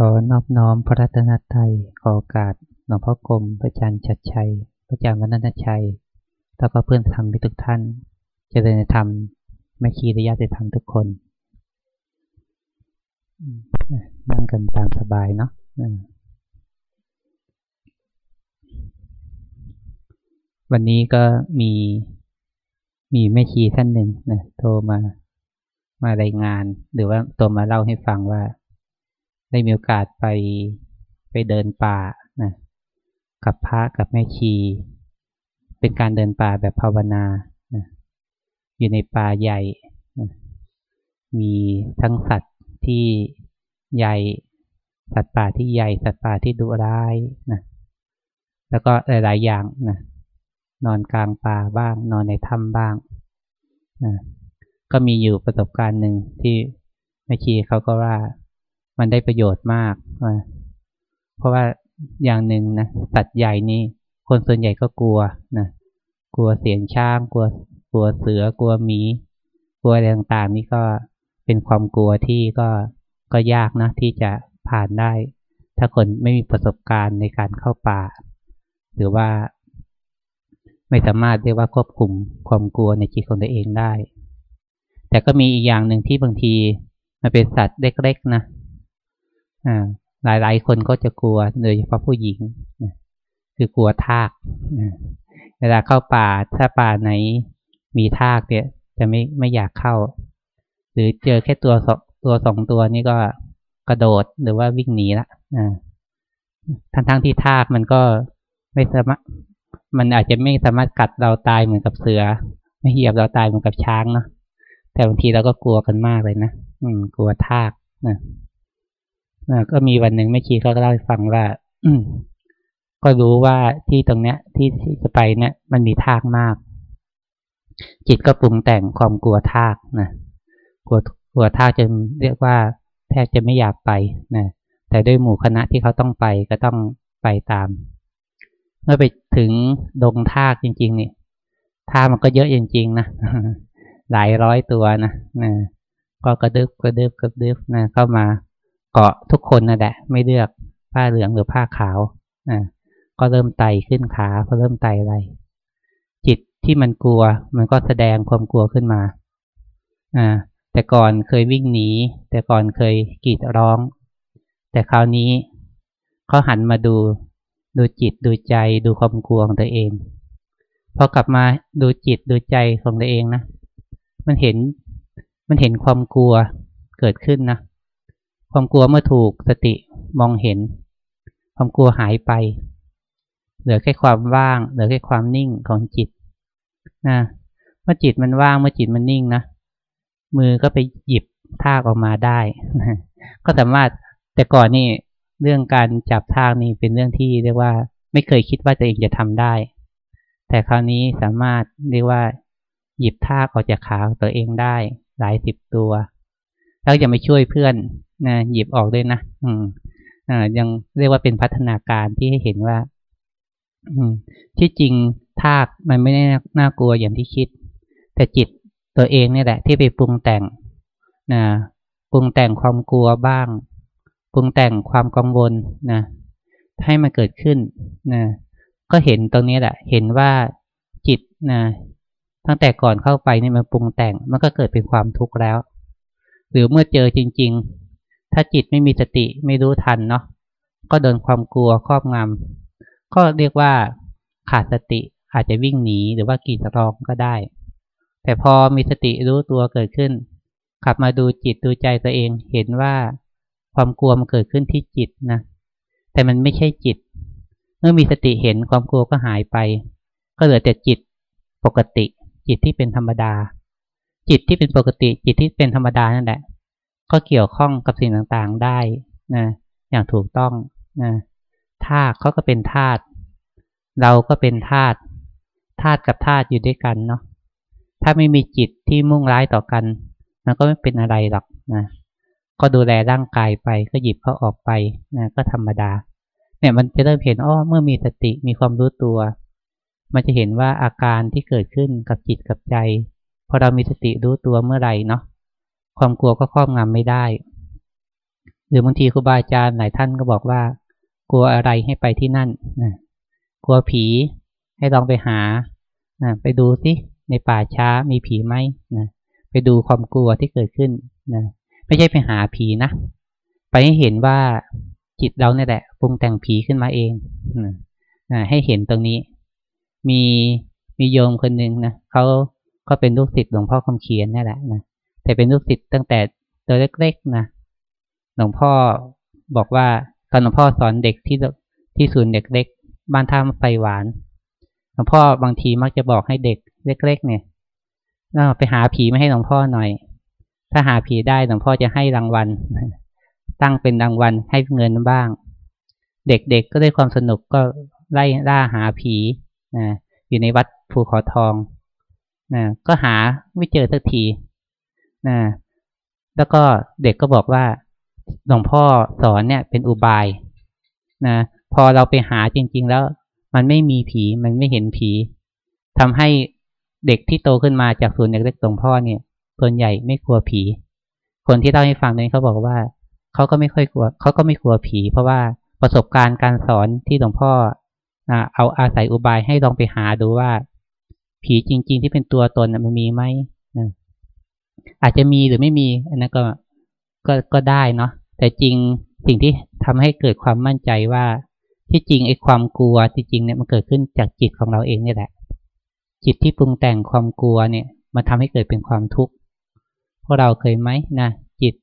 ขอนอบน้อมพระรัตนตรัยขอโอกาสหลวงพ่อกรมพระอาจารย์ชัดชัย พระอาจารย์วรรณชัย แล้วก็เพื่อนธรรมทุกท่านเจริญธรรมไม่คีระยะจะทำทุกคนนั่งกันตามสบายเนาะวันนี้ก็มีมีแม่ชีท่านหนึ่งนะโทรมา มารายงาน หรือว่าตัวมาเล่าให้ฟังว่า ได้มีโอกาสไปไปเดินป่านะกับพระกับแม่ชี เป็นการเดินป่าแบบภาวนานะอยู่ในป่าใหญ่นะมีทั้งสัตว์ที่ใหญ่ สัตว์ป่าที่ใหญ่ สัตว์ป่าที่ดุร้ายนะแล้วก็หลาย ๆ อย่างนะนอนกลางป่าบ้าง นอนในถ้ำบ้างนะก็มีอยู่ประสบการณ์หนึ่งที่แม่ชีเขาก็ว่า มันได้ประโยชน์มาก เพราะว่าอย่างหนึ่งนะสัตว์ใหญ่นี่คนส่วนใหญ่ก็กลัวนะกลัวเสียงช้างกลัวกลัวเสือกลัวหมี กลัวอะไรต่างๆ นี่ก็เป็นความกลัวที่ก็ก็ยากนะที่จะผ่านได้ ถ้าคนไม่มีประสบการณ์ในการเข้าป่า หรือว่าไม่สามารถเรียกว่าควบคุมความกลัวในจิตของตัวเองได้ แต่ก็มีอีกอย่างหนึ่งที่บางทีมันเป็นสัตว์เล็กๆนะ อ่ายหลายคนก็จะกลัวโดยเฉพาะผู้หญิงคือกลัวทากเวลาเข้าป่าถ้าป่าไหนมีทากเนี่ย จะไม่ไม่อยากเข้า หรือเจอแค่ตัวตัวสองตัวนี่ก็กระโดดหรือว่าวิ่งหนีละทั้งทั้งที่ทากมันก็ไม่สามารถมันอาจจะไม่สามารถกัดเราตายเหมือนกับเสือ ไม่เหยียบเราตายเหมือนกับช้างเนาะแต่บางทีเราก็กลัวกันมากเลยนะอืม กลัวทากนะ ก็มีวันหนึ่งแม่ชีเขาก็เล่าให้ฟังว่า อืก็รู้ว่าที่ตรงเนี้ยที่ที่จะไปเนี่ย มันมีทากมาก จิตก็ปรุงแต่งความกลัวทากนะกลัวกลัวทากจะเรียกว่า แทบจะไม่อยากไปนะแต่ด้วยหมู่คณะที่เขาต้องไปก็ต้องไปตาม เมื่อไปถึงดงทากจริง ๆ นี่ทากมันก็เยอะจริง ๆ นะหลายร้อยตัวนะนะก็กระดึบกระดึบกระดึบนะเข้ามา เกาะทุกคนนะแหละ ไม่เลือกผ้าเหลืองหรือผ้าขาวนะก็เริ่มไตขึ้นขาพอเริ่มไตอะไรจิตที่มันกลัว มันก็แสดงความกลัวขึ้นมาอ่าแต่ก่อนเคยวิ่งหนี แต่ก่อนเคยกรีดร้อง แต่คราวนี้เขาหันมาดูดูจิตดูใจดูความกลัวของตัวเองพอกลับมาดูจิตดูใจของตัวเองนะ มันเห็นมันเห็นความกลัวเกิดขึ้นนะ ความกลัวเมื่อถูกสติมองเห็น ความกลัวหายไป เหลือแค่ความว่าง เหลือแค่ความนิ่งของจิตนะเมื่อจิตมันว่างเมื่อจิตมันนิ่งนะมือก็ไปหยิบทากออกมาได้ ก็สามารถแต่ก่อนนี่เรื่องการจับทากนี่เป็นเรื่องที่เรียกว่า ไม่เคยคิดว่าตัวเองจะทำได้ แต่คราวนี้สามารถเรียกว่า หยิบทากออกจากขาตัวเองได้ หลายสิบตัว แล้วจะไม่ช่วยเพื่อน นะหยิบออกด้วยนะอืมอ่ายังเรียกว่าเป็นพัฒนาการที่ให้เห็นว่า อืม ที่จริงทากมันไม่ได้น่ากลัวอย่างที่คิด แต่จิตตัวเองนี่แหละ ที่ไปปรุงแต่งนะปรุงแต่งความกลัวบ้าง ปรุงแต่งความกังวลนะให้มันเกิดขึ้นนะก็เห็นตรงนี้แหละ เห็นว่าจิตนะตั้งแต่ก่อนเข้าไปนี่มันปรุงแต่ง มันก็เกิดเป็นความทุกข์แล้ว หรือเมื่อเจอจริง ถ้าจิตไม่มีสติไม่รู้ทันเนาะก็โดนความกลัวครอบงำก็เรียกว่าขาดสติอาจจะวิ่งหนีหรือว่ากีดร้องก็ได้ แต่พอมีสติรู้ตัวเกิดขึ้น กลับมาดูจิตดูใจตัวเอง เห็นว่าความกลัวมันเกิดขึ้นที่จิตนะแต่มันไม่ใช่จิต เมื่อมีสติเห็นความกลัวก็หายไป ก็เหลือแต่จิตปกติ จิตที่เป็นธรรมดา จิตที่เป็นปกติจิตที่เป็นธรรมดานั่นแหละ ก็เกี่ยวข้องกับสิ่งต่างๆได้นะ อย่างถูกต้องนะธาตุเขาก็เป็นธาตุเราก็เป็นธาตุธาตุกับธาตุอยู่ด้วยกันเนาะถ้าไม่มีจิตที่มุ่งร้ายต่อกัน มันก็ไม่เป็นอะไรหรอกนะก็ดูแลร่างกายไป ก็หยิบเขาออกไปนะก็ธรรมดา เนี่ยมันจะเริ่มเห็นอ้อเมื่อมีสติมีความรู้ตัว มันจะเห็นว่าอาการที่เกิดขึ้นกับจิตกับใจ พอเรามีสติรู้ตัวเมื่อไหร่เนาะ ความกลัวก็ครอบงำไม่ได้ หรือบางทีครูบาอาจารย์หลายท่านก็บอกว่า กลัวอะไรให้ไปที่นั่นนะกลัวผีให้ลองไปหานะไปดูสิในป่าช้ามีผีไหมนะไปดูความกลัวที่เกิดขึ้นนะไม่ใช่ไปหาผีนะ ไปให้เห็นว่าจิตเราเนี่ยแหละปรุงแต่งผีขึ้นมาเองนะให้เห็นตรงนี้ มีมีโยมคนหนึ่งนะเขาก็เป็นลูกศิษย์หลวงพ่อคำเขียนนี่แหละนะ แต่เป็นลูกศิษย์ตั้งแต่ตัวเล็กๆนะหลวงพ่อบอกว่าตอนหลวงพ่อสอนเด็กที่ที่ศูนย์เด็กเล็กบ้านท่าไฟหวานหลวงพ่อบางทีมักจะบอกให้เด็กเล็ก ๆ เนี่ยไปหาผีมาให้หลวงพ่อหน่อย ถ้าหาผีได้หลวงพ่อจะให้รางวัลตั้งเป็นรางวัลให้เงินบ้าง เด็กๆก็ได้ความสนุกก็ไล่ล่าหาผีนะอยู่ในวัดภูขาทองนะก็หาไม่เจอสักที นะแล้วก็เด็กก็บอกว่าหลวงพ่อสอนเนี่ยเป็นอุบายนะพอเราไปหาจริง ๆ แล้ว มันไม่มีผีมันไม่เห็นผีทำให้เด็กที่โตขึ้นมาจากศูนย์เด็กเล็กหลวงพ่อเนี่ย ส่วนใหญ่ไม่กลัวผี คนที่เล่าให้ฟังนี้เขาบอกว่าเขาก็ไม่ค่อยกลัวเขาก็ไม่กลัวผี เพราะว่าประสบการณ์การสอนที่หลวงพ่อเอาอาศัยอุบายให้ลองไปหาดูว่า ผีจริง ๆ ที่เป็นตัวตนมันมีไหม อาจจะมีหรือไม่มีอันนั้นก็ก็ก็ได้เนาะแต่จริงสิ่งที่ทำให้เกิดความมั่นใจว่าที่จริงไอ้ความกลัวที่จริงเนี่ยมันเกิดขึ้นจากจิตของเราเองนี่แหละ จิตที่ปรุงแต่งความกลัวเนี่ยมันทำให้เกิดเป็นความทุกข์พวกเราเคยไหมนะจิต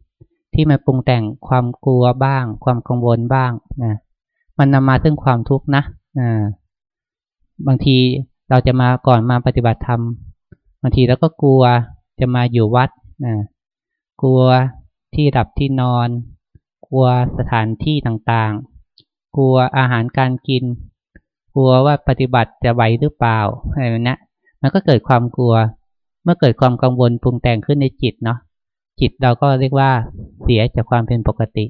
ที่มันปรุงแต่งความกลัวบ้าง ความกังวลบ้างนะมันนำมาซึ่งความทุกข์นะนะบางทีเราจะมาก่อนมาปฏิบัติธรรมบางทีเราก็กลัว จะมาอยู่วัดนะกลัวที่ดับที่นอน กลัวสถานที่ต่างๆ กลัวอาหารการกิน กลัวว่าปฏิบัติจะไหวหรือเปล่าอะไรแบบนี้มันก็เกิดความกลัว เมื่อเกิดความกังวลปรุงแต่งขึ้นในจิตเนาะจิตเราก็เรียกว่าเสียจากความเป็นปกติ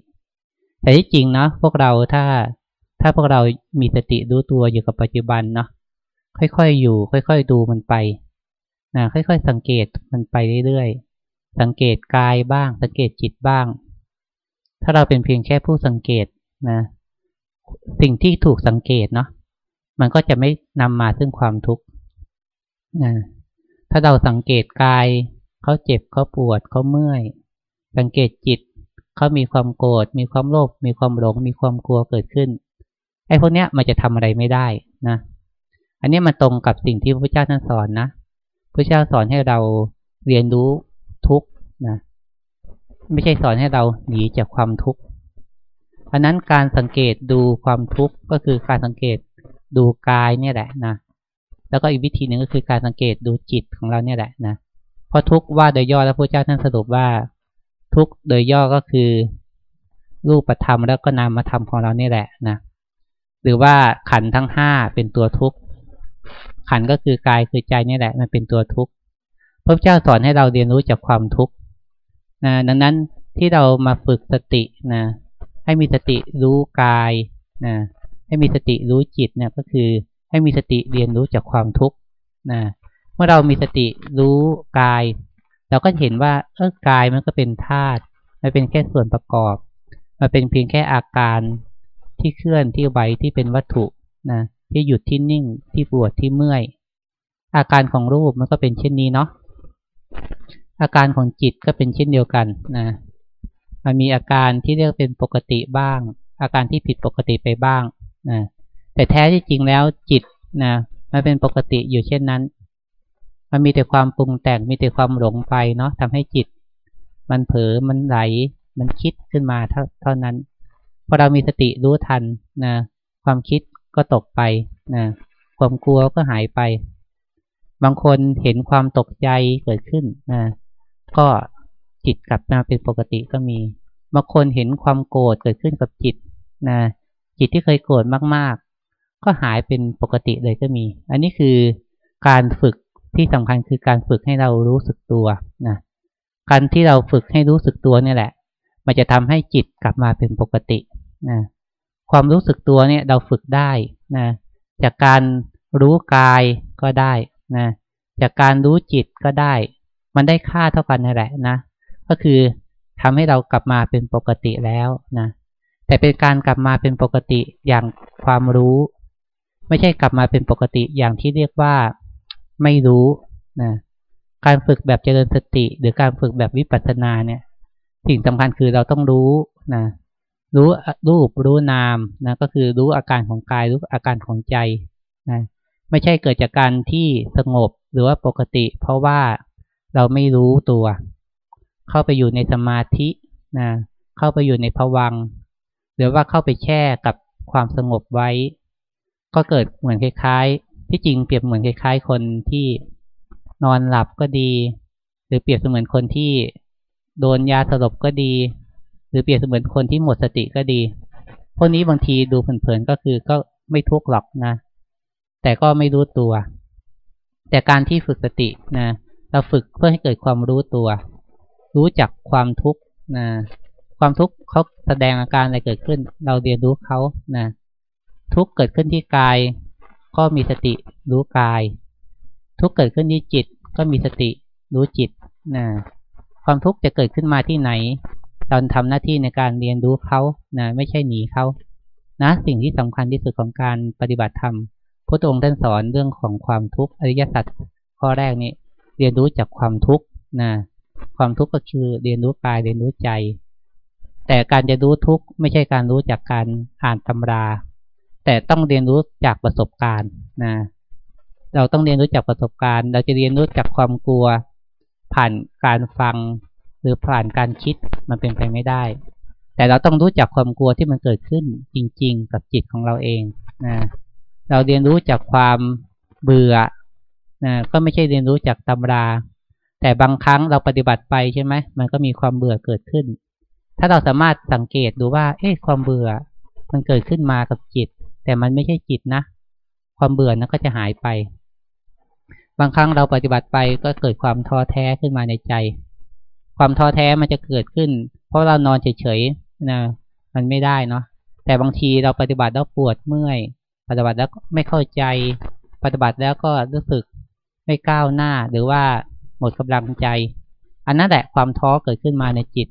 แต่ที่จริงเนาะพวกเราถ้าถ้าพวกเรามีสติรู้ตัวอยู่กับปัจจุบันเนาะค่อยๆอยู่ ค่อย ๆ ดูมันไป นะค่อยๆ สังเกตมันไปเรื่อยๆ สังเกตกายบ้าง สังเกตจิตบ้าง ถ้าเราเป็นเพียงแค่ผู้สังเกตนะ สิ่งที่ถูกสังเกตเนาะมันก็จะไม่นำมาซึ่งความทุกข์นะถ้าเราสังเกตกายเขาเจ็บเขาปวดเขาเมื่อย สังเกตจิตเขามีความโกรธมีความโลภมีความหลง มีความกลัวเกิดขึ้นไอ้พวกเนี้ยมันจะทำอะไรไม่ได้นะ อันนี้มันตรงกับสิ่งที่พระพุทธเจ้าท่านสอนนะ พระเจ้าสอนให้เราเรียนรู้ทุกนะไม่ใช่สอนให้เราหนีจากความทุกข์อันนั้นการสังเกตดูความทุกข์ก็คือการสังเกตดูกายเนี่ยแหละนะแล้วก็อีกวิธีหนึ่งก็คือการสังเกตดูจิตของเราเนี่ยแหละนะเพราะทุกว่าโดยย่อแล้วพระเจ้าท่านสรุปว่า ทุกโดยย่อก็คือ รูปธรรมแล้วก็นามธรรมของเราเนี่ยแหละนะหรือว่าขันทั้งห้าเป็นตัวทุกข์ ขันก็คือกายคือใจนี่แหละ มันเป็นตัวทุกข์พระเจ้าสอนให้เราเรียนรู้จากความทุกข์นะดังนั้นที่เรามาฝึกสตินะให้มีสติรู้กายนะให้มีสติรู้จิตเนี่ยก็คือให้มีสติเรียนรู้จากความทุกข์นะเมื่อเรามีสติรู้กาย เราก็เห็นว่าเออกายมันก็เป็นธาตุมันเป็นแค่ส่วนประกอบ มันเป็นเพียงแค่อาการที่เคลื่อนที่ไหวที่เป็นวัตถุนะ ที่หยุดที่นิ่งที่ปวดที่เมื่อย อาการของรูปมันก็เป็นเช่นนี้เนาะอาการของจิตก็เป็นเช่นเดียวกันนะมันมีอาการที่เรียกเป็นปกติบ้าง อาการที่ผิดปกติไปบ้างนะแต่แท้ที่จริงแล้วจิตนะมันเป็นปกติอยู่เช่นนั้น มันมีแต่ความปรุงแต่งมีแต่ความหลงไปเนาะทำให้จิต มันเผลอมันไหล มันคิดขึ้นมาเท่าเท่านั้นพอเรามีสติรู้ทันนะความคิด ก็ตกไปนะความกลัวก็หายไป บางคนเห็นความตกใจเกิดขึ้นนะก็จิตกลับมาเป็นปกติก็มีบางคนเห็นความโกรธเกิดขึ้นกับจิตนะจิตที่เคยโกรธมากๆ ก็หายเป็นปกติเลยก็มี อันนี้คือการฝึกที่สำคัญคือการฝึกให้เรารู้สึกตัวนะการที่เราฝึกให้รู้สึกตัวนี่แหละ มันจะทำให้จิตกลับมาเป็นปกตินะ ความรู้สึกตัวเนี่ยเราฝึกได้นะจากการรู้กายก็ได้นะจากการรู้จิตก็ได้ มันได้ค่าเท่ากันนั่นแหละนะก็คือทำให้เรากลับมาเป็นปกติแล้วนะแต่เป็นการกลับมาเป็นปกติอย่างความรู้ ไม่ใช่กลับมาเป็นปกติอย่างที่เรียกว่าไม่รู้นะการฝึกแบบเจริญสติ หรือการฝึกแบบวิปัสสนาเนี่ย สิ่งสำคัญคือเราต้องรู้นะ รู้รูปรู้นามนะก็คือรู้อาการของกายรู้อาการของใจนะไม่ใช่เกิดจากการที่สงบหรือว่าปกติ เพราะว่าเราไม่รู้ตัว เข้าไปอยู่ในสมาธินะเข้าไปอยู่ในภวังหรือว่าเข้าไปแช่กับความสงบไว้ ก็เกิดเหมือนคล้ายๆ ที่จริงเปรียบเหมือนคล้ายๆ คนที่นอนหลับก็ดี หรือเปรียบเสมือนคนที่โดนยาสลบก็ดี หรือเปรียบเสมือนคนที่หมดสติก็ดี พวกนี้บางทีดูเผินๆก็คือก็ไม่ทุกข์หรอกนะ แต่ก็ไม่รู้ตัว แต่การที่ฝึกสตินะ เราฝึกเพื่อให้เกิดความรู้ตัว รู้จักความทุกข์นะ ความทุกข์เขาแสดงอาการอะไรเกิดขึ้น เราเรียนรู้เขานะ ทุกข์เกิดขึ้นที่กาย ก็มีสติรู้กาย ทุกข์เกิดขึ้นที่จิต ก็มีสติรู้จิตนะความทุกข์จะเกิดขึ้นมาที่ไหน เราทำหน้าที่ในการเรียนรู้เขานะไม่ใช่หนีเขานะสิ่งที่สำคัญที่สุดของการปฏิบัติธรรมพระองค์ท่านสอนเรื่องของความทุกข์อริยสัจข้อแรกนี้เรียนรู้จากความทุกข์นะความทุกข์ก็คือเรียนรู้กายเรียนรู้ใจ แต่การจะรู้ทุกข์ไม่ใช่การรู้จากการอ่านตำรา แต่ต้องเรียนรู้จากประสบการณ์นะเราต้องเรียนรู้จากประสบการณ์ เราจะเรียนรู้จากความกลัว ผ่านการฟัง หรือผ่านการคิดมันเป็นไปไม่ได้ แต่เราต้องรู้จักความกลัวที่มันเกิดขึ้นจริง ๆ กับจิตของเราเองนะเราเรียนรู้จากความเบื่อนะก็ไม่ใช่เรียนรู้จากตำรา แต่บางครั้งเราปฏิบัติไปใช่ไหมมันก็มีความเบื่อเกิดขึ้น ถ้าเราสามารถสังเกตดูว่า เอ๊ะความเบื่อ มันเกิดขึ้นมากับจิต แต่มันไม่ใช่จิตนะ ความเบื่อนั้นก็จะหายไป บางครั้งเราปฏิบัติไปก็เกิดความท้อแท้ขึ้นมาในใจ ความท้อแท้มันจะเกิดขึ้น เพราะเรานอนเฉยๆนะมันไม่ได้เนาะแต่บางทีเราปฏิบัติแล้วปวดเมื่อย ปฏิบัติแล้วไม่เข้าใจ ปฏิบัติแล้วก็รู้สึกไม่ก้าวหน้าหรือว่าหมดกำลังใจ อันนั้นแหละความท้อเกิดขึ้นมาในจิต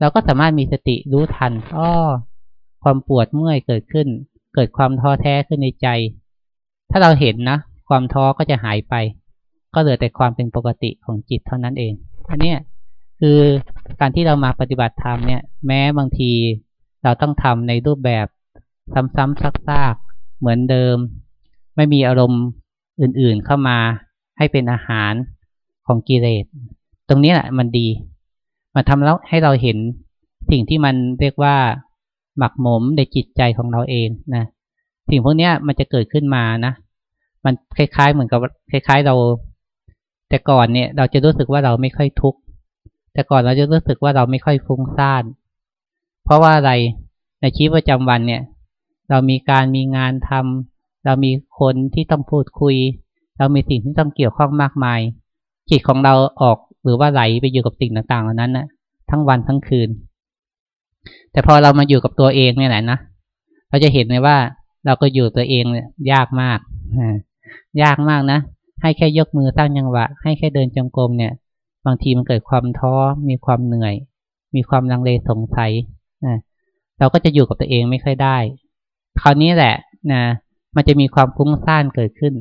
เราก็สามารถมีสติรู้ทันอ้อความปวดเมื่อยเกิดขึ้น เกิดความท้อแท้ขึ้นในใจ ถ้าเราเห็นนะความท้อก็จะหายไป ก็เหลือแต่ความเป็นปกติของจิตเท่านั้นเองอันนี้ คือการที่เรามาปฏิบัติธรรมเนี่ย แม้บางทีเราต้องทำในรูปแบบซ้ำๆซักๆ เหมือนเดิม ไม่มีอารมณ์อื่นๆเข้ามาให้เป็นอาหารของกิเลส ตรงนี้แหละมันดีมาทำแล้วให้เราเห็นสิ่งที่มันเรียกว่าหมักหมมในจิตใจของเราเองนะ สิ่งพวกนี้มันจะเกิดขึ้นมานะ มันคล้ายๆ เหมือนกับคล้าย ๆเรา แต่ก่อนเนี่ย เราจะรู้สึกว่าเราไม่ค่อยทุกข์ แต่ก่อนเราจะรู้สึกว่าเราไม่ค่อยฟุ้งซ่าน เพราะว่าอะไรในชีวิตประจำวันเนี่ย เรามีการมีงานทำเรามีคนที่ต้องพูดคุย เรามีสิ่งที่ต้องเกี่ยวข้องมากมาย จิตของเราออกหรือว่าไหลไปอยู่กับสิ่งต่างๆเหล่านั้นนะทั้งวันทั้งคืน แต่พอเรามาอยู่กับตัวเองเนี่ยแหละนะเราจะเห็นเลยว่าเราก็อยู่ตัวเองเนี่ยยากมากยากมากนะให้แค่ยกมือตั้งยังหวะ ให้แค่เดินจงกรมเนี่ย บางทีมันเกิดความท้อมีความเหนื่อย มีความลังเลสงสัยนะเราก็จะอยู่กับตัวเองไม่ค่อยได้ คราวนี้แหละนะมันจะมีความฟุ้งซ่านเกิดขึ้น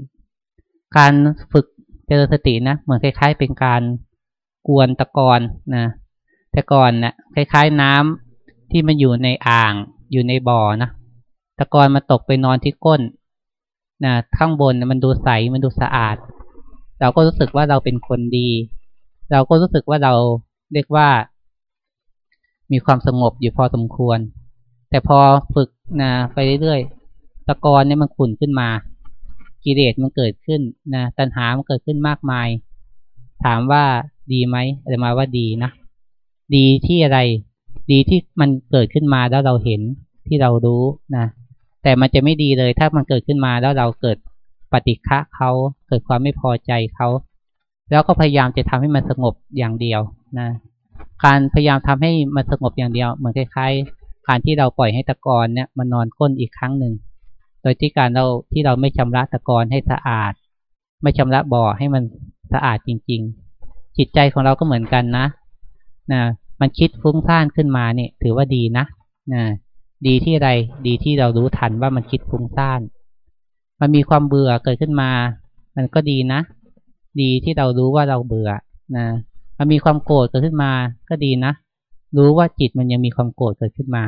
การฝึกเจริญสตินะเหมือนคล้าย ๆ เป็นการกวนตะกอนนะแต่ก่อนนะคล้ายๆน้ำที่มันอยู่ในอ่าง อยู่ในบ่อนะตะกอนมาตกไปนอนที่ก้นนะข้างบนนะมันดูใสมันดูสะอาด เราก็รู้สึกว่าเราเป็นคนดี เราก็รู้สึกว่าเราเรียกว่า มีความสงบอยู่พอสมควร แต่พอฝึกนะไปเรื่อยๆตะกอนเนี่ยมันขุ่นขึ้นมา กิเลสมันเกิดขึ้นนะตัณหามันเกิดขึ้นมากมาย ถามว่าดีไหมอามาว่าดีนะดีที่อะไร ดีที่มันเกิดขึ้นมาแล้วเราเห็นที่เรารู้นะแต่มันจะไม่ดีเลยถ้ามันเกิดขึ้นมาแล้วเราเกิดปฏิฆะเขาเกิดความไม่พอใจเขา แล้วก็พยายามจะทำให้มันสงบอย่างเดียวนะ การพยายามทำให้มันสงบอย่างเดียว เหมือนคล้ายๆ การที่เราปล่อยให้ตะกอนเนี่ยมันนอนก้นอีกครั้งหนึ่ง โดยที่การเราที่เราไม่ชำระตะกอนให้สะอาด ไม่ชำระบ่อให้มันสะอาดจริง ๆ จิตใจของเราก็เหมือนกันนะนะมันคิดฟุ้งซ่านขึ้นมาเนี่ย ถือว่าดีนะนะดีที่อะไรดีที่เรารู้ทันว่ามันคิดฟุ้งซ่าน มันมีความเบื่อเกิดขึ้นมา มันก็ดีนะ ดีที่เรารู้ว่าเราเบื่อนะมันมีความโกรธเกิดขึ้นมาก็ดีนะ รู้ว่าจิตมันยังมีความโกรธเกิดขึ้นมา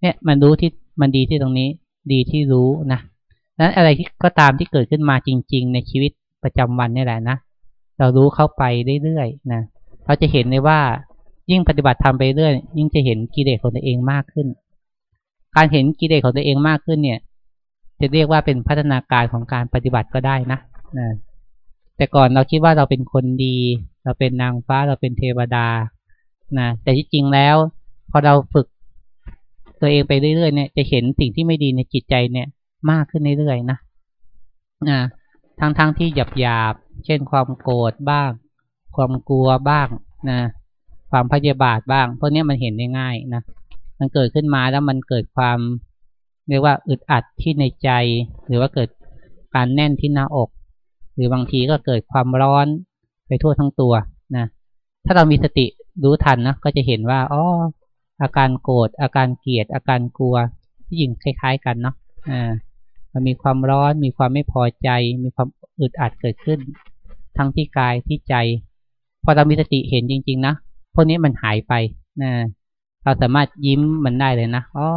เนี่ยมันรู้ที่มันดีที่ตรงนี้ ดีที่รู้นะนั้นอะไรที่ก็ตามที่เกิดขึ้นมาจริง ๆ ในชีวิตประจำวันนี่แหละนะเรารู้เข้าไปเรื่อยๆนะเราจะเห็นเลยว่ายิ่งปฏิบัติทำไปเรื่อยยิ่งจะเห็นกิเลสของตัวเองมากขึ้น การเห็นกิเลสของตัวเองมากขึ้นเนี่ย จะเรียกว่าเป็นพัฒนาการของการปฏิบัติก็ได้นะนะ แต่ก่อนเราคิดว่าเราเป็นคนดี เราเป็นนางฟ้าเราเป็นเทวดานะแต่ที่จริงแล้ว พอเราฝึกตัวเองไปเรื่อยๆเนี่ยจะเห็นสิ่งที่ไม่ดีในจิตใจเนี่ย มากขึ้นเรื่อยๆนะนะทั้งๆทที่หยาบๆเช่นความโกรธบ้าง ความกลัวบ้างนะ ความพยาบาทบ้างพวกนี้มันเห็นได้ง่ายนะมันเกิดขึ้นมาแล้วมันเกิดความเรียกว่าอึดอัดที่ในใจ หรือว่าเกิดการแน่นที่หน้าอก หรือบางทีก็เกิดความร้อนไปทั่วทั้งตัวนะถ้าเรามีสติรู้ทันนะก็จะเห็นว่าอ๋ออาการโกรธอาการเกลียด อาการกลัวที่ยิงคล้าย ๆ กันเนาะอ่ามันมีความร้อน มีความไม่พอใจ มีความอึดอัดเกิดขึ้น ทั้งที่กายที่ใจ พอเรามีสติเห็นจริง ๆ นะพวกนี้มันหายไปนะเราสามารถยิ้มมันได้เลยนะอ๋อ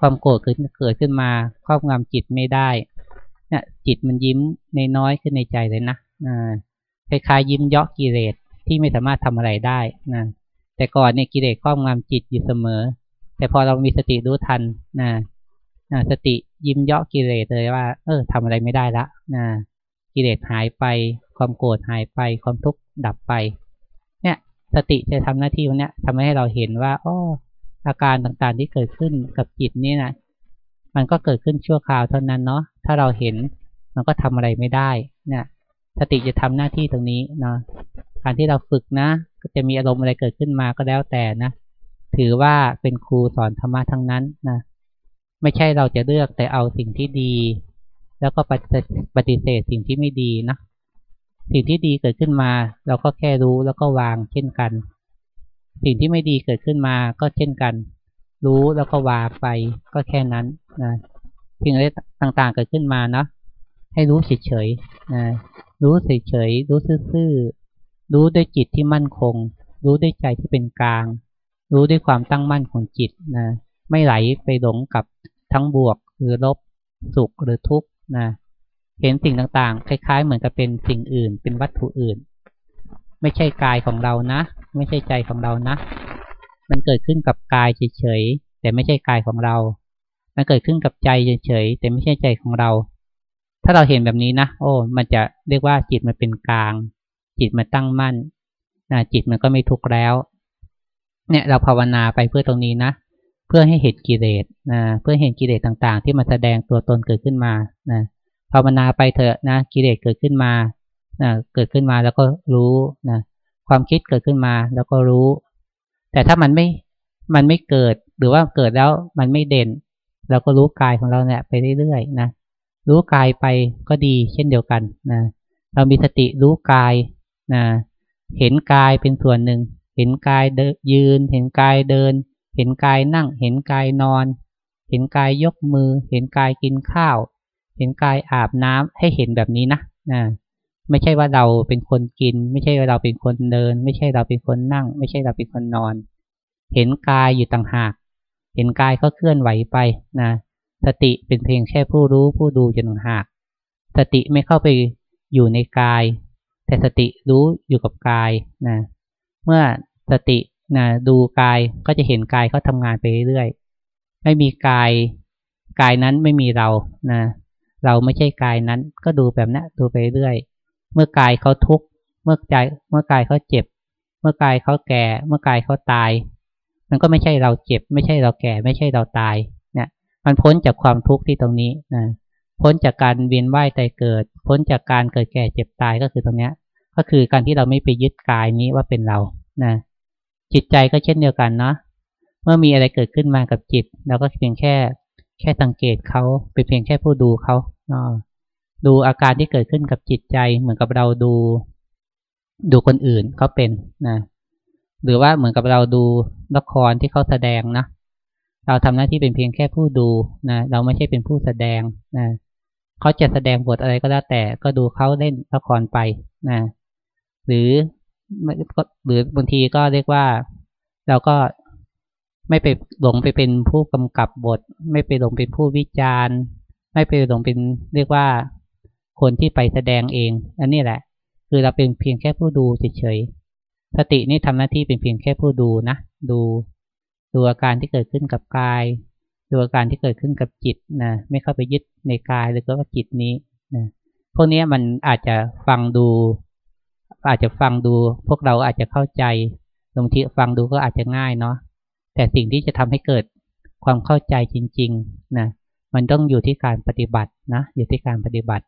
ความโกรธเกิดเกิดขึ้นมาครอบงำจิตไม่ได้ เนี่ยจิตมันยิ้มในน้อยขึ้นในใจเลยนะคล้ายๆยิ้มเยาะกิเลสที่ไม่สามารถทำอะไรได้นะแต่ก่อนเนี่ยกิเลสครอบงำจิตอยู่เสมอ แต่พอเรามีสติรู้ทันนะนะสติยิ้มเยาะกิเลสเลยว่า เออทำอะไรไม่ได้ละนะกิเลสหายไป ความโกรธหายไป ความทุกข์ดับไป เนี่ย สติจะทำหน้าที่วันนี้ทำให้เราเห็นว่าอ้ออาการต่างๆที่เกิดขึ้นกับจิตนี่นะมันก็เกิดขึ้นชั่วคราวเท่านั้นเนาะ ถ้าเราเห็นมันก็ทำอะไรไม่ได้เนี่ยสติจะทำหน้าที่ตรงนี้เนาะการที่เราฝึกนะ ก็จะมีอารมณ์อะไรเกิดขึ้นมาก็แล้วแต่นะ ถือว่าเป็นครูสอนธรรมะทั้งนั้นนะไม่ใช่เราจะเลือกแต่เอาสิ่งที่ดี แล้วก็ปฏิเสธสิ่งที่ไม่ดีนะสิ่งที่ดีเกิดขึ้นมา เราก็แค่รู้แล้วก็วางเช่นกัน สิ่งที่ไม่ดีเกิดขึ้นมาก็เช่นกัน รู้แล้วก็วางไปก็แค่นั้นนะ สิ่งอะไรต่างๆ เกิดขึ้นมาเนาะให้รู้เฉยๆนะรู้เฉยๆรู้ซื่อๆรู้ด้วยจิตที่มั่นคง รู้ด้วยใจที่เป็นกลาง รู้ด้วยความตั้งมั่นของจิตนะไม่ไหลไปหลงกับทั้งบวกหรือลบสุขหรือทุกข์นะเห็นสิ่งต่างๆ คล้าย ๆ เหมือนกับเป็นสิ่งอื่น เป็นวัตถุอื่น ไม่ใช่กายของเรานะ ไม่ใช่ใจของเรานะ มันเกิดขึ้นกับกายเฉยๆแต่ไม่ใช่กายของเรา มันเกิดขึ้นกับใจเฉยๆแต่ไม่ใช่ใจของเรา ถ้าเราเห็นแบบนี้นะโอ้ มันจะเรียกว่าจิตมันเป็นกลาง จิตมันตั้งมั่นนะจิตมันก็ไม่ทุกข์แล้ว เนี่ยเราภาวนาไปเพื่อตรงนี้นะเพื่อให้เห็นกิเลสนะเพื่อเห็นกิเลสต่างๆ ที่มันแสดงตัวตนเกิดขึ้นมานะภาวนาไปเถอะนะกิเลสเกิดขึ้นมานะเกิดขึ้นมาแล้วก็รู้นะความคิดเกิดขึ้นมาแล้วก็รู้ แต่ถ้ามันไม่มันไม่เกิดหรือว่าเกิดแล้วมันไม่เด่น เราก็รู้กายของเราเนี่ยไปเรื่อยๆนะรู้กายไปก็ดีเช่นเดียวกันนะเรามีสติรู้กายนะเห็นกายเป็นส่วนหนึ่ง เห็นกายเดินยืน เห็นกายเดิน เห็นกายนั่ง เห็นกายนอน เห็นกายยกมือ เห็นกายกินข้าว เห็นกายอาบน้ำให้เห็นแบบนี้นะนะไม่ใช่ว่าเราเป็นคนกิน ไม่ใช่ว่าเราเป็นคนเดิน ไม่ใช่เราเป็นคนนั่ง ไม่ใช่เราเป็นคนนอน เห็นกายอยู่ต่างหาก เห็นกายเขาเคลื่อนไหวไปนะสติเป็นเพียงแค่ผู้รู้ผู้ดูอยู่ต่างหาก สติไม่เข้าไปอยู่ในกาย แต่สติรู้อยู่กับกายนะเมื่อสตินะดูกายก็จะเห็นกายเขาทำงานไปเรื่อยๆไม่มีกายกายนั้นไม่มีเรานะเราไม่ใช่กายนั้นก็ดูแบบนั้นดูไปเรื่อยเมื่อกายเขาทุกข์เมื่อใจเมื่อกายเขาเจ็บ เมื่อกายเขาแก่ เมื่อกายเขาตาย มันก็ไม่ใช่เราเจ็บ ไม่ใช่เราแก่ ไม่ใช่เราตายเนี่ยมันพ้นจากความทุกข์ที่ตรงนี้นะพ้นจากการเวียนว่ายตายเกิด พ้นจากการเกิดแก่เจ็บตายก็คือตรงเนี้ย ก็คือการที่เราไม่ไปยึดกายนี้ว่าเป็นเรานะจิตใจก็เช่นเดียวกันเนาะเมื่อมีอะไรเกิดขึ้นมากับจิตเราก็เพียงแค่ แค่สังเกตเขาเป็นเพียงแค่ผู้ดูเขาดูอาการที่เกิดขึ้นกับจิตใจเหมือนกับเราดู ดูคนอื่นเขาเป็นนะ หรือว่าเหมือนกับเราดูละครที่เขาแสดงนะเราทำหน้าที่เป็นเพียงแค่ผู้ดูนะเราไม่ใช่เป็นผู้แสดงนะเขาจะแสดงบทอะไรก็แล้วแต่ก็ดูเขาเล่นละครไปนะหรือหรือบางทีก็เรียกว่าเราก็ไม่ไปหลงไปเป็นผู้กำกับบท ไม่ไปหลงเป็นผู้วิจารณ์ ไม่ไปหลงเป็นเรียกว่าคนที่ไปแสดงเอง อันนี้แหละ คือเราเป็นเพียงแค่ผู้ดูเฉย สตินี่ทำหน้าที่เป็นเพียงแค่ผู้ดูนะ ดูดูอาการที่เกิดขึ้นกับกาย ดูอาการที่เกิดขึ้นกับจิตนะไม่เข้าไปยึดในกายหรือว่าจิตนี้นะพวกนี้มันอาจจะฟังดู อาจจะฟังดู พวกเราอาจจะเข้าใจบางทีฟังดูก็อาจจะง่ายเนาะแต่สิ่งที่จะทำให้เกิดความเข้าใจจริงๆนะมันต้องอยู่ที่การปฏิบัตินะอยู่ที่การปฏิบัติ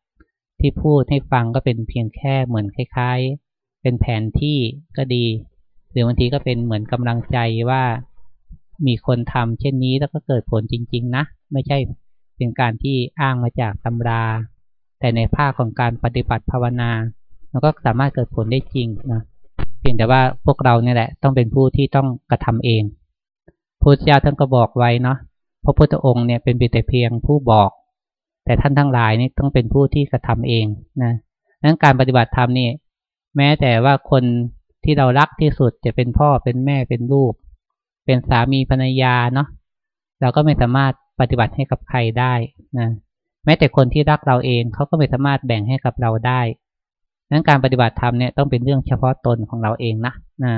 ที่พูดให้ฟังก็เป็นเพียงแค่เหมือนคล้ายๆ เป็นแผนที่ก็ดี หรือบางทีก็เป็นเหมือนกำลังใจว่ามีคนทำเช่นนี้แล้วก็เกิดผลจริง ๆ นะ ไม่ใช่เป็นการที่อ้างมาจากตำรา แต่ในภาคของการปฏิบัติภาวนามันก็สามารถเกิดผลได้จริงนะเพียงแต่ว่าพวกเราเนี่ยแหละ ต้องเป็นผู้ที่ต้องกระทำเองพุทธเจ้าท่านก็บอกไว้เนาะพระพุทธองค์เนี่ยเป็นแต่เพียงผู้บอก แต่ท่านทั้งหลายนี่ต้องเป็นผู้ที่กระทำเองนะดังนั้นการปฏิบัติธรรมนี่ แม้แต่ว่าคนที่เรารักที่สุดจะเป็นพ่อเป็นแม่เป็นลูก เป็นสามีภรรยาเนาะเราก็ไม่สามารถปฏิบัติให้กับใครได้นะแม้แต่คนที่รักเราเองเขาก็ไม่สามารถแบ่งให้กับเราได้นั้นการปฏิบัติธรรมเนี่ยต้องเป็นเรื่องเฉพาะตนของเราเองนะนะ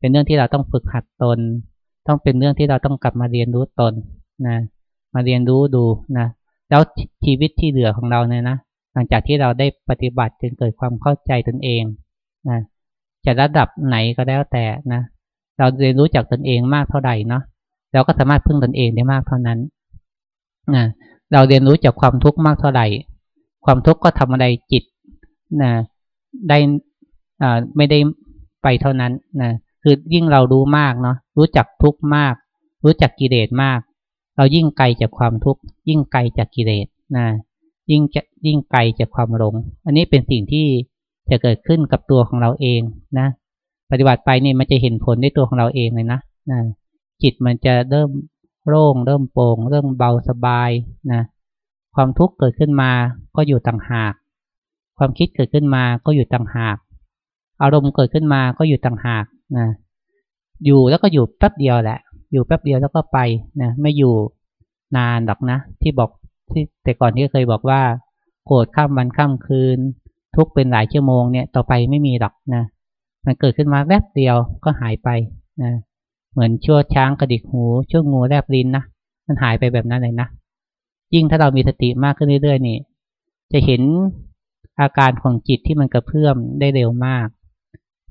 เป็นเรื่องที่เราต้องฝึกหัดตน ต้องเป็นเรื่องที่เราต้องกลับมาเรียนรู้ตนนะมาเรียนรู้ดูนะแล้วชีวิตที่เหลือของเราเนี่ยนะ ลังจากที่เราได้ปฏิบัติจนเกิดความเข้าใจตนเองนะจะระดับไหนก็แล้วแต่นะ เราเรียนรู้จากตนเองมากเท่าใดเนาะเราก็สามารถพึ่งตนเองได้มากเท่านั้นนะเราเรียนรู้จากความทุกข์มากเท่าไหร่ความทุกข์ก็ทำอะไรจิตนะได้อ่าไม่ได้ไปเท่านั้นนะคือยิ่งเรารู้มากเนาะรู้จักทุกข์มาก รู้จักกิเลสมาก เรายิ่งไกลจากความทุกข์ยิ่งไกลจากกิเลสนะ ยิ่งจะยิ่งไกลจากความหลง อันนี้เป็นสิ่งที่จะเกิดขึ้นกับตัวของเราเองนะ ปฏิบัติไปนี่มันจะเห็นผลในตัวของเราเองเลยนะนะจิตมันจะเริ่มโล่งเริ่มโปร่งเริ่มเบาสบายนะความทุกข์เกิดขึ้นมาก็อยู่ต่างหาก ความคิดเกิดขึ้นมาก็อยู่ต่างหาก อารมณ์เกิดขึ้นมาก็อยู่ต่างหากนะอยู่แล้วก็อยู่แป๊บเดียวแหละ อยู่แป๊บเดียวแล้วก็ไปนะไม่อยู่นานหรอกนะ ที่บอก ที่แต่ก่อนที่เคยบอกว่า โกรธข้ามวันข้ามคืน ทุกเป็นหลายชั่วโมงเนี่ยต่อไปไม่มีหรอกนะ มันเกิดขึ้นมาแวบเดียวก็หายไปนะเหมือนชั่วช้างกระดิกหู ชั่วงูแลบลิ้นนะมันหายไปแบบนั้นเลยนะยิ่งถ้าเรามีสติมากขึ้นเรื่อยๆนี่ จะเห็นอาการของจิตที่มันกระเพื่อมได้เร็วมาก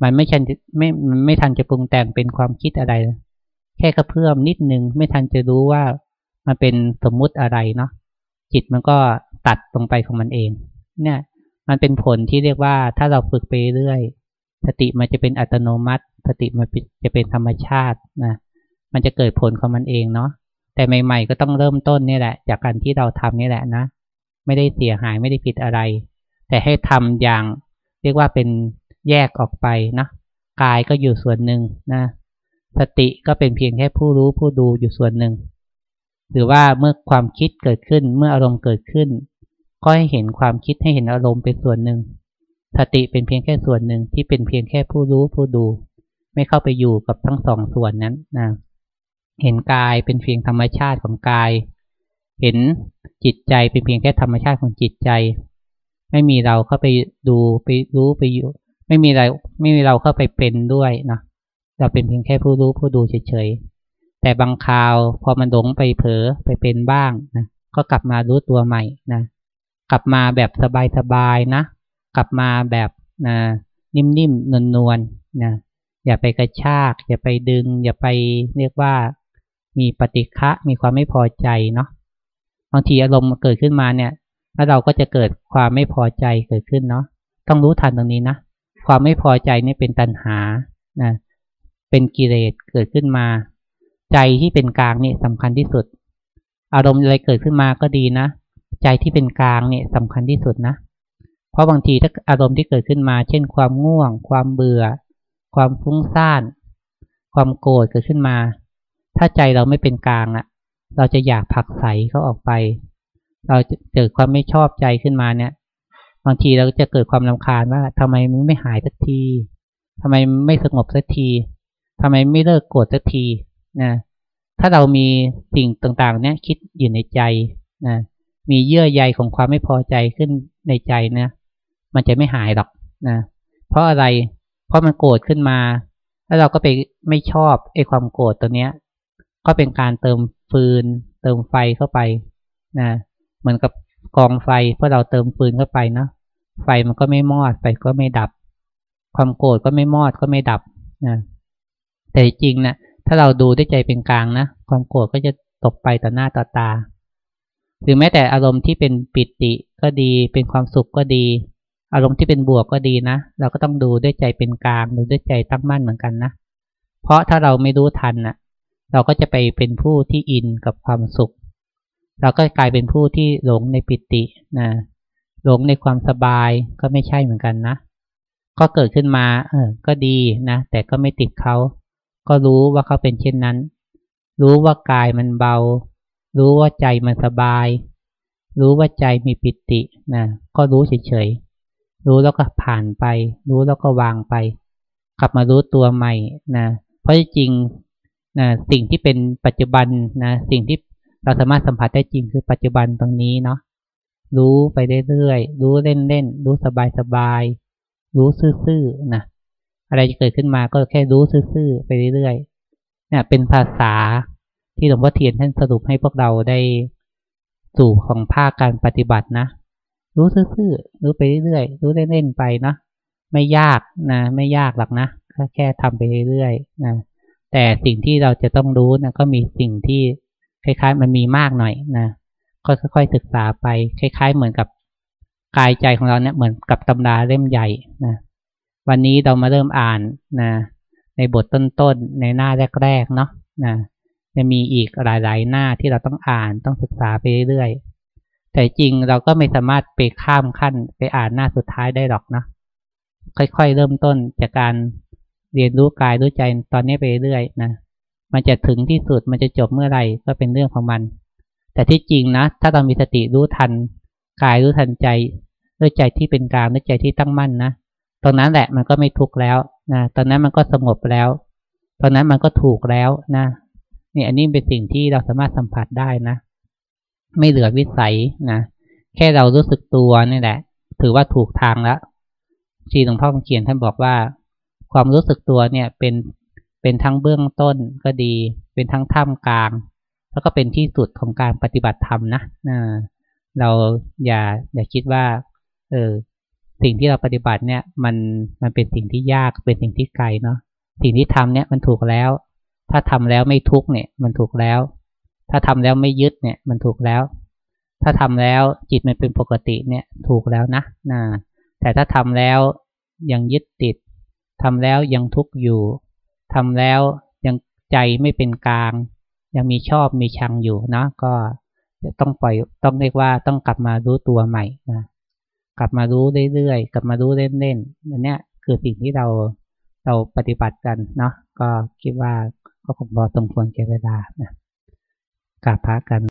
มันไม่ทันไม่มันไม่ทันจะปรุงแต่งเป็นความคิดอะไร แค่กระเพื่อมนิดนึงไม่ทันจะรู้ว่ามันเป็นสมมุติอะไรเนาะ จิตมันก็ตัดลงไปของมันเอง เนี่ย มันเป็นผลที่เรียกว่าถ้าเราฝึกไปเรื่อยสติมันจะเป็นอัตโนมัติ สติมันจะเป็นธรรมชาตินะมันจะเกิดผลของมันเองเนาะแต่ใหม่ๆก็ต้องเริ่มต้นนี่แหละ จากการที่เราทำนี่แหละนะไม่ได้เสียหายไม่ได้ผิดอะไร แต่ให้ทำอย่างเรียกว่าเป็นแยกออกไปนะกายก็อยู่ส่วนหนึ่งนะสติก็เป็นเพียงแค่ผู้รู้ผู้ดูอยู่ส่วนหนึ่ง หรือว่าเมื่อความคิดเกิดขึ้นเมื่ออารมณ์เกิดขึ้น ก็ให้เห็นความคิดให้เห็นอารมณ์เป็นส่วนหนึ่ง สติเป็นเพียงแค่ส่วนหนึ่งที่เป็นเพียงแค่ผู้รู้ผู้ดู ไม่เข้าไปอยู่กับทั้งสองส่วนนั้นนะเห็นกายเป็นเพียงธรรมชาติของกาย เห็นจิตใจเป็นเพียงแค่ธรรมชาติของจิตใจ ไม่มีเราเข้าไปดูไปรู้ไปอยู่ ไม่มีเราไม่มีเราเข้าไปเป็นด้วยนะเราเป็นเพียงแค่ผู้รู้ผู้ดูเฉยๆ แต่บางคราวพอมันหลงไปเผลอไปเป็นบ้างนะก็กลับมารู้ตัวใหม่นะกลับมาแบบสบายๆนะ กลับมาแบบนะนิ่มๆนวลๆนะอย่าไปกระชาก อย่าไปดึง อย่าไปเรียกว่ามีปฏิฆะมีความไม่พอใจเนาะบางทีอารมณ์เกิดขึ้นมาเนี่ย แล้วเราก็จะเกิดความไม่พอใจเกิดขึ้นเนาะต้องรู้ทันตรงนี้นะความไม่พอใจนี่เป็นตัณหานะเป็นกิเลสเกิดขึ้นมา ใจที่เป็นกลางนี่สำคัญที่สุด อารมณ์อะไรเกิดขึ้นมาก็ดีนะ ใจที่เป็นกลางเนี่ยสำคัญที่สุดนะ เพราะบางทีถ้าอารมณ์ที่เกิดขึ้นมา เช่น ความง่วง ความเบื่อ ความฟุ้งซ่าน ความโกรธเกิดขึ้นมา ถ้าใจเราไม่เป็นกลางอะเราจะอยากผลักไสเขาออกไป เราเกิดความไม่ชอบใจขึ้นมาเนี่ย บางทีเราจะเกิดความลำคาญว่าทำไมมันไม่หายสักทีทำไมไม่สงบสักทีทำไมไม่เลิกโกรธสักที นะถ้าเรามีสิ่งต่างๆ เนี่ยคิดอยู่ในใจนะมีเยื่อใยของความไม่พอใจขึ้นในใจนะมันจะไม่หายหรอกนะเพราะอะไร เพราะมันโกรธขึ้นมา แล้วเราก็ไปไม่ชอบไอ้ความโกรธตัวเนี้ย ก็เป็นการเติมฟืน เติมไฟเข้าไปนะเหมือนกับกองไฟเพื่อเราเติมฟืนเข้าไปเนาะไฟมันก็ไม่มอดไฟก็ไม่ดับ ความโกรธก็ไม่มอดก็ไม่ดับนะแต่จริงนะ ถ้าเราดูด้วยใจเป็นกลางนะ ความโกรธก็จะตกไปต่อหน้าต่อตา หรือแม้แต่อารมณ์ที่เป็นปิติก็ดี เป็นความสุขก็ดี อารมณ์ที่เป็นบวกก็ดีนะ เราก็ต้องดูด้วยใจเป็นกลาง ดูด้วยใจตั้งมั่นเหมือนกันนะ เพราะถ้าเราไม่รู้ทันนะ่ะ เราก็จะไปเป็นผู้ที่อินกับความสุข เราก็กลายเป็นผู้ที่หลงในปิตินะ หลงในความสบายก็ไม่ใช่เหมือนกันนะ ก็เกิดขึ้นมา เออ ก็ดีนะ แต่ก็ไม่ติดเขา ก็รู้ว่าเขาเป็นเช่นนั้น รู้ว่ากายมันเบา รู้ว่าใจมันสบาย รู้ว่าใจมีปิตินะก็รู้เฉยๆรู้แล้วก็ผ่านไป รู้แล้วก็วางไป กลับมารู้ตัวใหม่นะเพราะจริงนะสิ่งที่เป็นปัจจุบันนะสิ่งที่เราสามารถสัมผัสได้จริงคือปัจจุบันตรงนี้เนาะรู้ไปเรื่อยๆรู้เล่นๆรู้สบายๆรู้ซื่อๆนะ อะไรจะเกิดขึ้นมาก็แค่รู้ซื่อๆไปเรื่อยๆเนี่ยเป็นภาษาที่หลวงพ่อเทียนท่านสรุปให้พวกเราได้สู่ของภาคการปฏิบัตินะ รู้ซื่อๆรู้ไปเรื่อยๆรู้เล่นๆไปนะไม่ยากนะไม่ยากหรอกนะแค่ทำไปเรื่อยๆนะแต่สิ่งที่เราจะต้องรู้นะก็มีสิ่งที่คล้ายๆ มันมีมากหน่อยนะก็ค่อยๆศึกษาไป คล้าย ๆ เหมือนกับกายใจของเราเนี่ยเหมือนกับตำราเล่มใหญ่นะ วันนี้เรามาเริ่มอ่านนะในบทต้นๆในหน้าแรกๆเนาะนะจะมีอีกหลายๆหน้าที่เราต้องอ่านต้องศึกษาไปเรื่อยๆแต่จริงเราก็ไม่สามารถไปข้ามขั้นไปอ่านหน้าสุดท้ายได้หรอกนะค่อยๆเริ่มต้นจากการเรียนรู้กายรู้ใจตอนนี้ไปเรื่อยๆนะมันจะถึงที่สุดมันจะจบเมื่อไหร่ก็เป็นเรื่องของมัน แต่ที่จริงนะ ถ้าเรามีสติรู้ทันกายรู้ทันใจด้วยใจที่เป็นกลางด้วยใจที่ตั้งมั่นนะ รงนั้นแหละมันก็ไม่ทุกข์แล้วนะตอนนั้นมันก็สงบแล้ว ตอนนั้นมันก็ถูกแล้วนะนี่อันนี้เป็นสิ่งที่เราสามารถสัมผัสได้นะ ไม่เหลือวิสัยนะแค่เรารู้สึกตัวนี่แหละ ถือว่าถูกทางแล้วชีหลวงพ่อเขียนท่านบอกว่า ความรู้สึกตัวเนี่ยเป็นเป็นทั้งเบื้องต้นก็ดี เป็นทั้งท่ามกลาง แล้วก็เป็นที่สุดของการปฏิบัติธรรมนะนะเราอย่าอย่าคิดว่า เออ สิ่งที่เราปฏิบัติเนี่ย มันมันเป็นสิ่งที่ยากเป็นสิ่งที่ไกลเนาะสิ่งที่ทำเนี่ยมันถูกแล้ว ถ้าทำแล้วไม่ทุกเนี่ย มันถูกแล้ว ถ้าทำแล้วไม่ยึดเนี่ย มันถูกแล้ว ถ้าทำแล้วจิตมันเป็นปกติเนี่ย ถูกแล้วนะนะแต่ถ้าทำแล้วยังยึดติดทำแล้วยังทุกข์อยู่ทำแล้วยังใจไม่เป็นกลาง ยังมีชอบมีชังอยู่เนาะก็ต้องปล่อยต้องเรียกว่าต้องกลับมารู้ตัวใหม่นะ กลับมารู้เรื่อยๆ กลับมารู้เล่นๆอันนี้คือสิ่งที่เราเราปฏิบัติกันเนาะก็คิดว่าก็คงพอสมควรแก่เวลานะกลับพักกัน